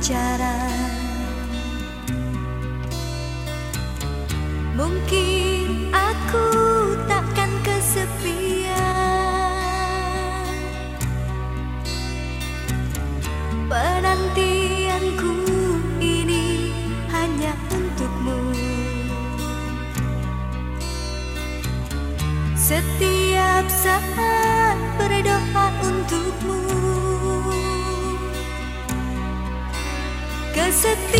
bicara Mungkin aku takkan kesepian. Penantianku ini hanya untukmu. Setiap saat berdoa untukmu. sentir.